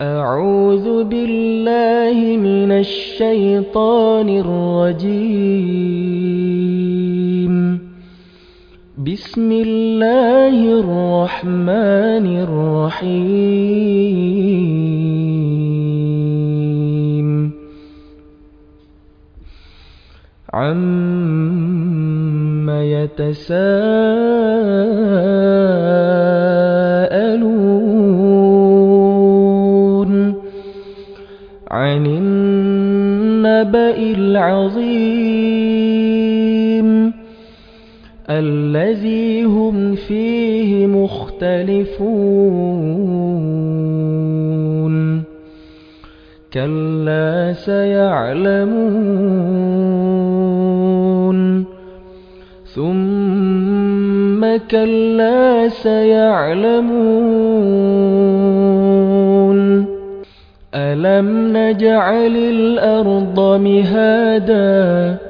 أعوذ بالله من الشيطان الرجيم. بسم الله الرحمن الرحيم. عم يتساءلون الذي هم فيه مختلفون. كلا سيعلمون. ثم كلا سيعلمون. ألم نجعل الأرض مهادا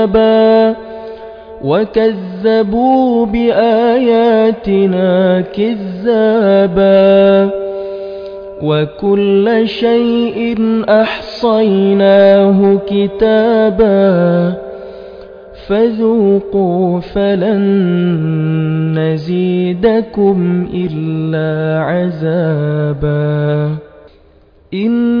حسابا وكذبوا بآياتنا كذابا وكل شيء أحصيناه كتابا فذوقوا فلن نزيدكم إلا عذابا إن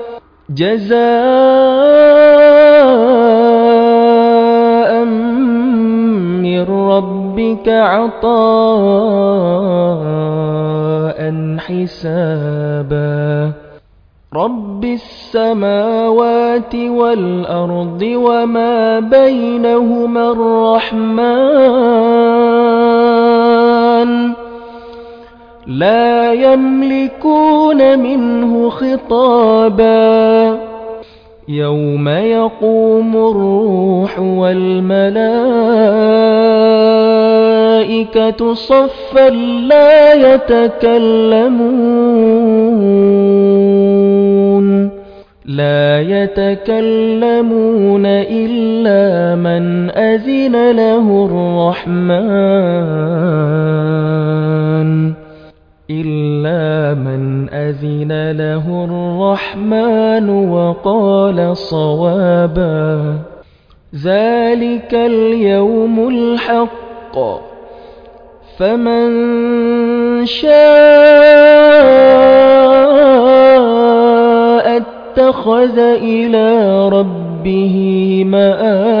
جزاء من ربك عطاء حسابا. رب السماوات والأرض وما بينهما الرحمن. لا يملكون منه خطابا. يوم يقوم الروح والملائكة صفا لا يتكلمون. لا يتكلمون إلا من أذن له الرحمن. أذن له الرحمن وقال صوابا ذلك اليوم الحق فمن شاء اتخذ إلى ربه مآبا